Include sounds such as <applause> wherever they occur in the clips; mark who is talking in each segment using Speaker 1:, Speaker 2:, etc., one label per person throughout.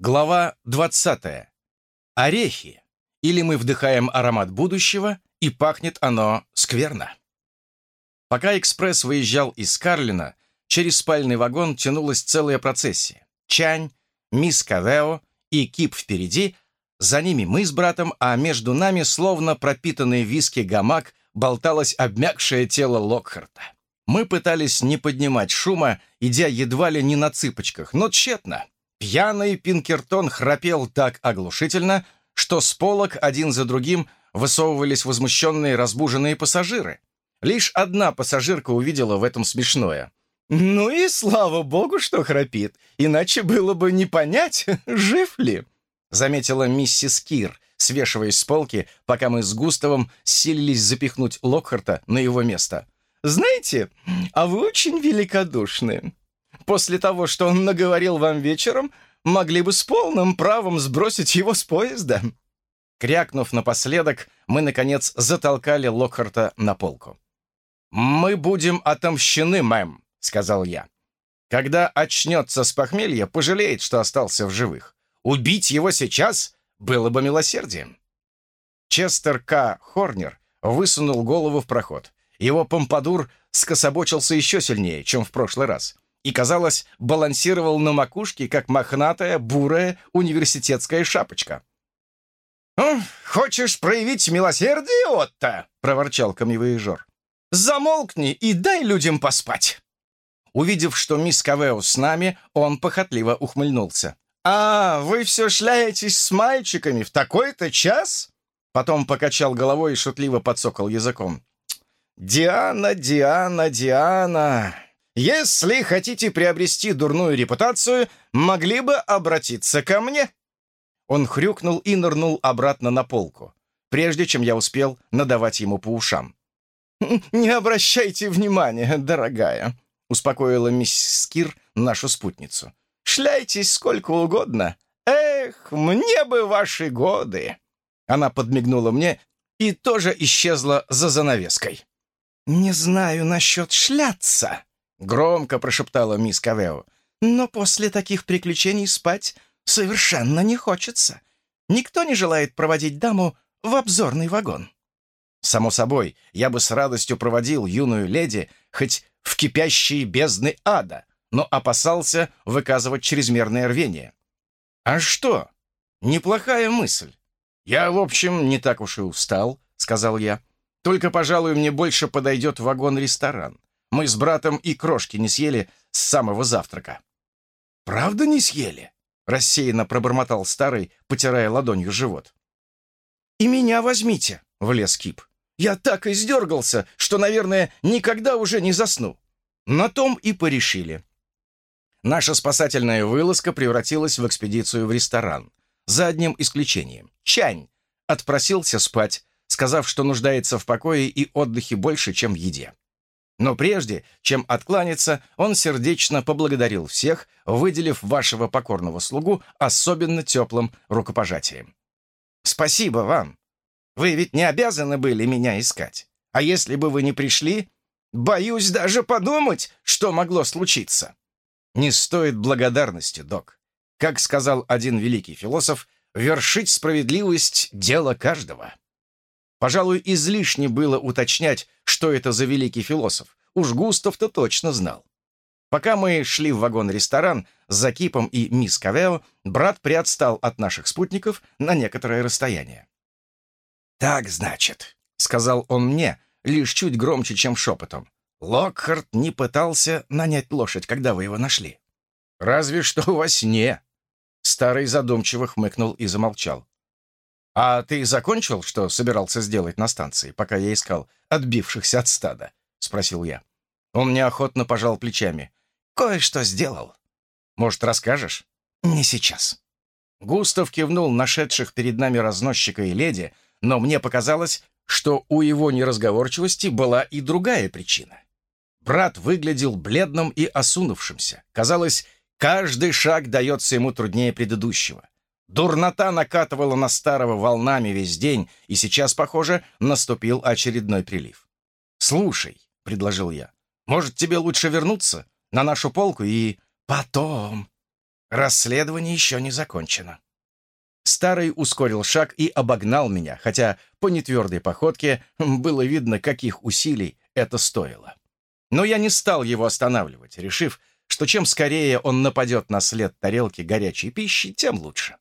Speaker 1: Глава 20. Орехи. Или мы вдыхаем аромат будущего, и пахнет оно скверно. Пока экспресс выезжал из Карлина, через спальный вагон тянулась целая процессия. Чань, мисс Кавео и Кип впереди, за ними мы с братом, а между нами, словно пропитанный виски гамак, болталось обмякшее тело Локхарта. Мы пытались не поднимать шума, идя едва ли не на цыпочках, но тщетно. Пьяный Пинкертон храпел так оглушительно, что с полок один за другим высовывались возмущенные разбуженные пассажиры. Лишь одна пассажирка увидела в этом смешное. «Ну и слава богу, что храпит, иначе было бы не понять, <laughs> жив ли», заметила миссис Кир, свешиваясь с полки, пока мы с Густавом силились запихнуть Локхарта на его место. «Знаете, а вы очень великодушны после того, что он наговорил вам вечером, могли бы с полным правом сбросить его с поезда». Крякнув напоследок, мы, наконец, затолкали Локхарта на полку. «Мы будем отомщены, мэм», — сказал я. «Когда очнется с похмелья, пожалеет, что остался в живых. Убить его сейчас было бы милосердием». Честер К. Хорнер высунул голову в проход. Его помпадур скособочился еще сильнее, чем в прошлый раз — и, казалось, балансировал на макушке, как мохнатая, бурая университетская шапочка. «Хочешь проявить милосердие, Отто?» — проворчал камевоежор. «Замолкни и дай людям поспать!» Увидев, что мисс Кавео с нами, он похотливо ухмыльнулся. «А, вы все шляетесь с мальчиками в такой-то час?» Потом покачал головой и шутливо подсокал языком. «Диана, Диана, Диана, если хотите приобрести дурную репутацию, могли бы обратиться ко мне». Он хрюкнул и нырнул обратно на полку, прежде чем я успел надавать ему по ушам. «Не обращайте внимания, дорогая», — успокоила миссис Кир нашу спутницу. «Шляйтесь сколько угодно. Эх, мне бы ваши годы!» Она подмигнула мне и тоже исчезла за занавеской. «Не знаю насчет шляться», Громко прошептала мисс Кавео. «Но после таких приключений спать совершенно не хочется. Никто не желает проводить даму в обзорный вагон». Само собой, я бы с радостью проводил юную леди хоть в кипящие бездны ада, но опасался выказывать чрезмерное рвение. «А что? Неплохая мысль. Я, в общем, не так уж и устал», — сказал я. «Только, пожалуй, мне больше подойдет вагон-ресторан. Мы с братом и крошки не съели с самого завтрака». «Правда не съели?» — рассеянно пробормотал старый, потирая ладонью живот. «И меня возьмите», — влез Кип. «Я так издергался, что, наверное, никогда уже не засну». На том и порешили. Наша спасательная вылазка превратилась в экспедицию в ресторан. За одним исключением. Чань отпросился спать, сказав, что нуждается в покое и отдыхе больше, чем в еде. Но прежде, чем откланяться, он сердечно поблагодарил всех, выделив вашего покорного слугу особенно теплым рукопожатием. «Спасибо вам. Вы ведь не обязаны были меня искать. А если бы вы не пришли, боюсь даже подумать, что могло случиться». «Не стоит благодарности, док. Как сказал один великий философ, вершить справедливость — дело каждого». Пожалуй, излишне было уточнять, что это за великий философ. Уж Густав-то точно знал. Пока мы шли в вагон-ресторан с Закипом и мисс Кавео, брат приотстал от наших спутников на некоторое расстояние. «Так, значит», — сказал он мне, лишь чуть громче, чем шепотом. «Локхарт не пытался нанять лошадь, когда вы его нашли». «Разве что во сне». Старый задумчиво хмыкнул и замолчал. «А ты закончил, что собирался сделать на станции, пока я искал отбившихся от стада?» — спросил я. Он неохотно пожал плечами. «Кое-что сделал. Может, расскажешь?» «Не сейчас». Густав кивнул нашедших перед нами разносчика и леди, но мне показалось, что у его неразговорчивости была и другая причина. Брат выглядел бледным и осунувшимся. Казалось, каждый шаг дается ему труднее предыдущего. Дурнота накатывала на старого волнами весь день, и сейчас, похоже, наступил очередной прилив. «Слушай», — предложил я, — «может, тебе лучше вернуться на нашу полку и...» «Потом», Расследование еще не закончено. Старый ускорил шаг и обогнал меня, хотя по нетвердой походке было видно, каких усилий это стоило. Но я не стал его останавливать, решив, что чем скорее он нападет на след тарелки горячей пищи, тем лучше.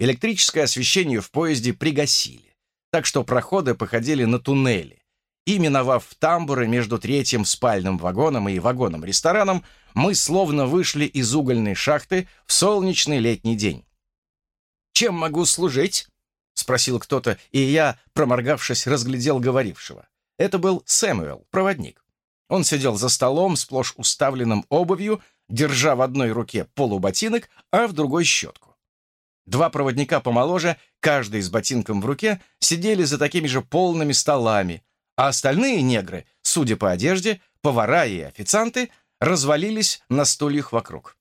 Speaker 1: Электрическое освещение в поезде пригасили, так что проходы походили на туннели. И, миновав тамбуры между третьим спальным вагоном и вагоном-рестораном, мы словно вышли из угольной шахты в солнечный летний день. «Чем могу служить?» — спросил кто-то, и я, проморгавшись, разглядел говорившего. Это был Сэмюэл, проводник. Он сидел за столом, сплошь уставленным обувью, держа в одной руке полуботинок, а в другой щетку. Два проводника помоложе, каждый с ботинком в руке, сидели за такими же полными столами, а остальные негры, судя по одежде, повара и официанты, развалились на стульях вокруг.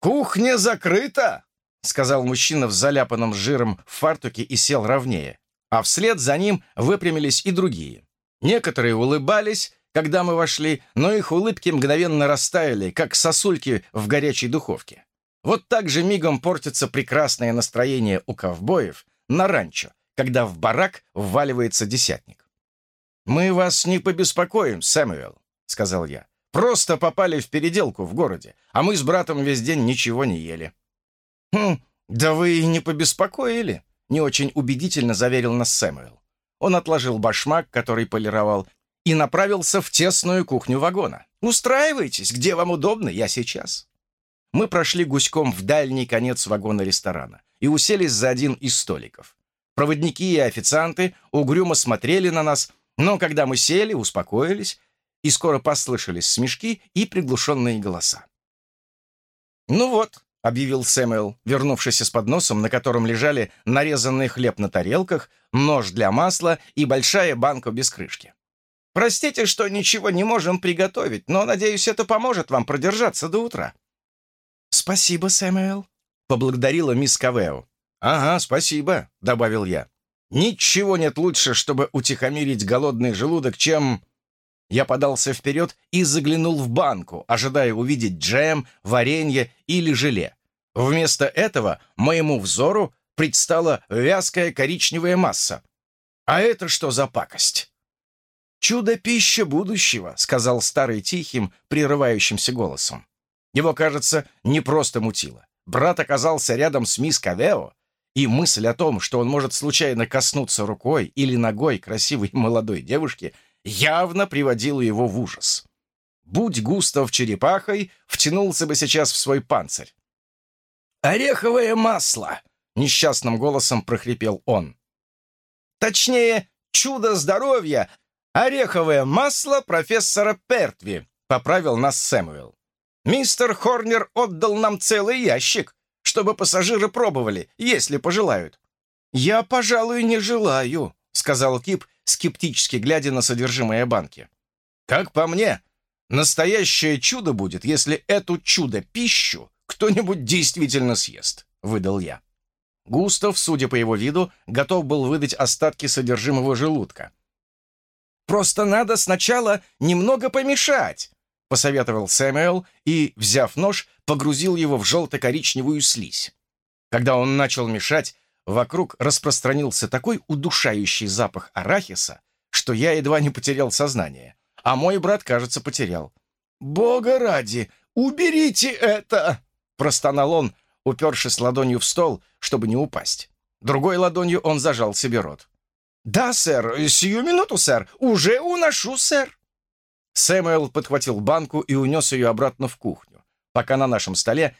Speaker 1: «Кухня закрыта!» — сказал мужчина в заляпанном жиром фартуке и сел ровнее, а вслед за ним выпрямились и другие. Некоторые улыбались, когда мы вошли, но их улыбки мгновенно растаяли, как сосульки в горячей духовке. Вот так же мигом портится прекрасное настроение у ковбоев на ранчо, когда в барак вваливается десятник. «Мы вас не побеспокоим, Сэмюэл», — сказал я. «Просто попали в переделку в городе, а мы с братом весь день ничего не ели». «Хм, да вы и не побеспокоили», — не очень убедительно заверил нас Сэмюэл. Он отложил башмак, который полировал, и направился в тесную кухню вагона. «Устраивайтесь, где вам удобно, я сейчас». Мы прошли гуськом в дальний конец вагона-ресторана и уселись за один из столиков. Проводники и официанты угрюмо смотрели на нас, но когда мы сели, успокоились, и скоро послышались смешки и приглушенные голоса. «Ну вот», — объявил Сэмюэл, вернувшись с подносом, на котором лежали нарезанный хлеб на тарелках, нож для масла и большая банка без крышки. Простите, что ничего не можем приготовить, но, надеюсь, это поможет вам продержаться до утра». «Спасибо, Сэмюэл», — поблагодарила мисс Кавео. «Ага, спасибо», — добавил я. «Ничего нет лучше, чтобы утихомирить голодный желудок, чем...» Я подался вперед и заглянул в банку, ожидая увидеть джем, варенье или желе. Вместо этого моему взору предстала вязкая коричневая масса. А это что за пакость? «Чудо-пища будущего», — сказал старый тихим, прерывающимся голосом. Его, кажется, не просто мутило. Брат оказался рядом с мисс Кавео, и мысль о том, что он может случайно коснуться рукой или ногой красивой <laughs> молодой девушки, явно приводила его в ужас. Будь Густав черепахой, втянулся бы сейчас в свой панцирь. «Ореховое масло!» — несчастным голосом прохрипел он. «Точнее, чудо здоровья, «Ореховое масло профессора Пертви», — поправил нас Сэмюэл. «Мистер Хорнер отдал нам целый ящик, чтобы пассажиры пробовали, если пожелают». «Я, пожалуй, не желаю», — сказал Кип, скептически глядя на содержимое банки. «Как по мне, настоящее чудо будет, если эту чудо-пищу кто-нибудь действительно съест», — выдал я. Густав, судя по его виду, готов был выдать остатки содержимого желудка. Просто надо сначала немного помешать», — посоветовал Сэмюэл и, взяв нож, погрузил его в желто-коричневую слизь. Когда он начал мешать, вокруг распространился такой удушающий запах арахиса, что я едва не потерял сознание, а мой брат, кажется, потерял. «Бога ради, уберите это!» — простонал он, упершись ладонью в стол, чтобы не упасть. Другой ладонью он зажал себе рот. «Да, сэр, сию минуту, сэр. Уже уношу, сэр». Сэмюэл подхватил банку и унес ее обратно в кухню, пока на нашем столе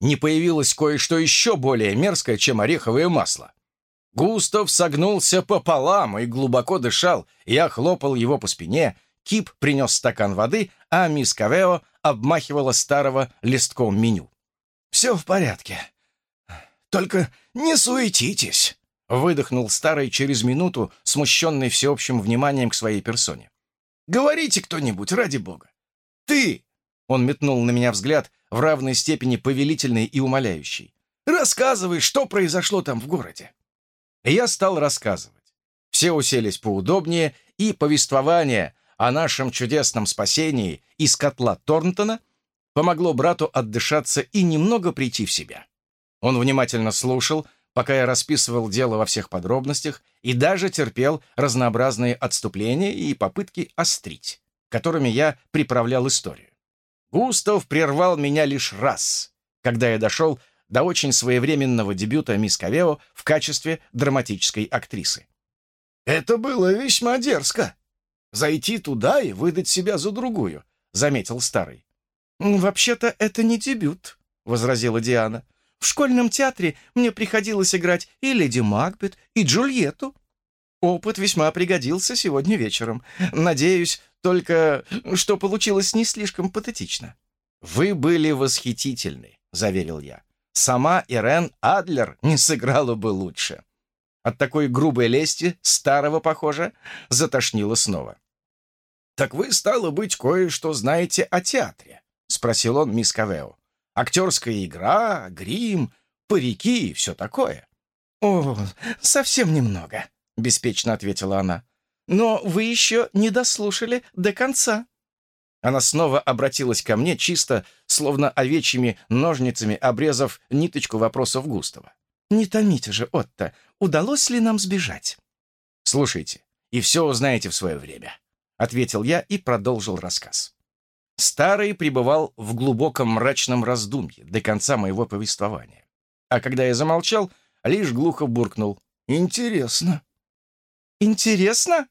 Speaker 1: не появилось кое-что еще более мерзкое, чем ореховое масло. Густав согнулся пополам и глубоко дышал. Я хлопал его по спине. Кип принес стакан воды, а мисс Кавео обмахивала старого листком меню. «Все в порядке. Только не суетитесь». Выдохнул старый через минуту, смущенный всеобщим вниманием к своей персоне. «Говорите кто-нибудь, ради бога!» «Ты!» — он метнул на меня взгляд в равной степени повелительный и умоляющий. «Рассказывай, что произошло там в городе!» Я стал рассказывать. Все уселись поудобнее, и повествование о нашем чудесном спасении из котла Торнтона помогло брату отдышаться и немного прийти в себя. Он внимательно слушал, пока я расписывал дело во всех подробностях и даже терпел разнообразные отступления и попытки острить, которыми я приправлял историю. Густав прервал меня лишь раз, когда я дошел до очень своевременного дебюта мисс Кавео в качестве драматической актрисы. «Это было весьма дерзко. Зайти туда и выдать себя за другую», — заметил старый. «Вообще-то это не дебют», — возразила Диана. «В школьном театре мне приходилось играть и леди Макбет, и Джульетту. Опыт весьма пригодился сегодня вечером. Надеюсь, только что получилось не слишком патетично». «Вы были восхитительны», — заверил я. «Сама Ирен Адлер не сыграла бы лучше». От такой грубой лести старого, похоже, затошнило снова. «Так вы, стало быть, кое-что знаете о театре?» — спросил он мисс Кавео. «Актерская игра, грим, парики и все такое». «О, совсем немного», — беспечно ответила она. «Но вы еще не дослушали до конца». Она снова обратилась ко мне, чисто, словно овечьими ножницами, обрезав ниточку вопросов Густава. «Не томите же, Отто, удалось ли нам сбежать?» «Слушайте, и все узнаете в свое время ответил я и продолжил рассказ. Старый пребывал в глубоком мрачном раздумье до конца моего повествования. А когда я замолчал, лишь глухо буркнул. «Интересно». «Интересно?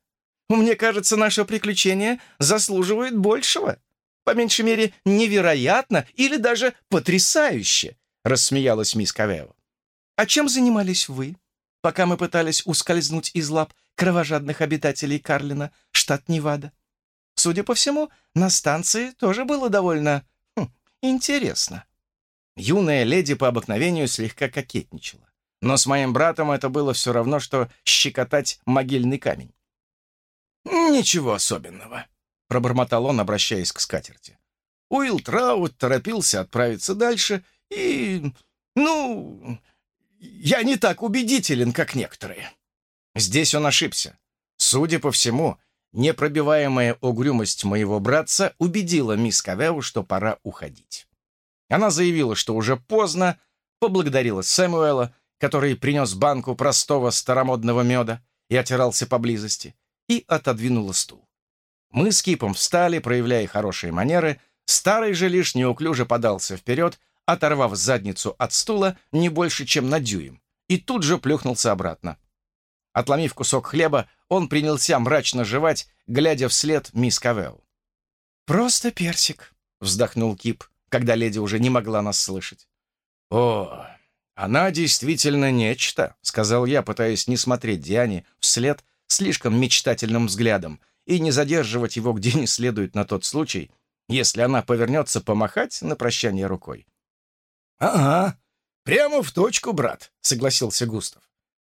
Speaker 1: Мне кажется, наше приключение заслуживает большего. По меньшей мере, невероятно или даже потрясающе», — рассмеялась мисс Кавео. «А чем занимались вы, пока мы пытались ускользнуть из лап кровожадных обитателей Карлина, штат Невада. Судя по всему, на станции тоже было довольно хм, интересно. Юная леди по обыкновению слегка кокетничала. Но с моим братом это было все равно, что щекотать могильный камень. «Ничего особенного», — пробормотал он, обращаясь к скатерти. Уилл Траут торопился отправиться дальше, и... ну... я не так убедителен, как некоторые. Здесь он ошибся. Судя по всему, непробиваемая угрюмость моего братца убедила мисс Кавеу, что пора уходить. Она заявила, что уже поздно, поблагодарила Сэмуэла, который принес банку простого старомодного меда и отирался поблизости, и отодвинула стул. Мы с Кипом встали, проявляя хорошие манеры, старый же лишь неуклюже подался вперед, оторвав задницу от стула не больше, чем на дюйм, и тут же плюхнулся обратно. Отломив кусок хлеба, он принялся мрачно жевать, глядя вслед мисс Кавелл. «Просто персик», — вздохнул Кип, когда леди уже не могла нас слышать. «О, она действительно нечто», — сказал я, пытаясь не смотреть Диане вслед слишком мечтательным взглядом и не задерживать его где не следует на тот случай, если она повернется помахать на прощание рукой. «Ага, прямо в точку, брат», — согласился Густав.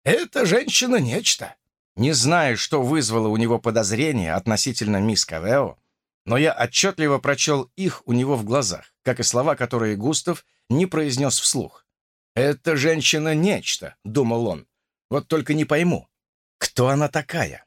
Speaker 1: Эта женщина нечто. Не знаю, что вызвало у него подозрение относительно мисс Кавео, но я отчетливо прочел их у него в глазах, как и слова, которые Густав не произнес вслух. «Эта женщина нечто», — думал он. «Вот только не пойму, кто она такая?»